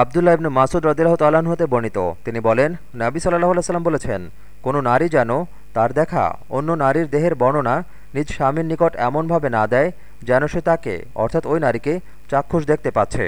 আবদুল্লাহ ইবনু মাসুদ রদিল্লাহ তাল্লাহ্ন হতে বর্ণিত। তিনি বলেন, নাবি সাল্লাহ সাল্লাম বলেছেন, কোনো নারী যেন তার দেখা অন্য নারীর দেহের বর্ণনা নিজ স্বামীর নিকট এমনভাবে না দেয় যেন সে তাকে, অর্থাৎ ওই নারীকে, চাক্ষুষ দেখতে পাচ্ছে।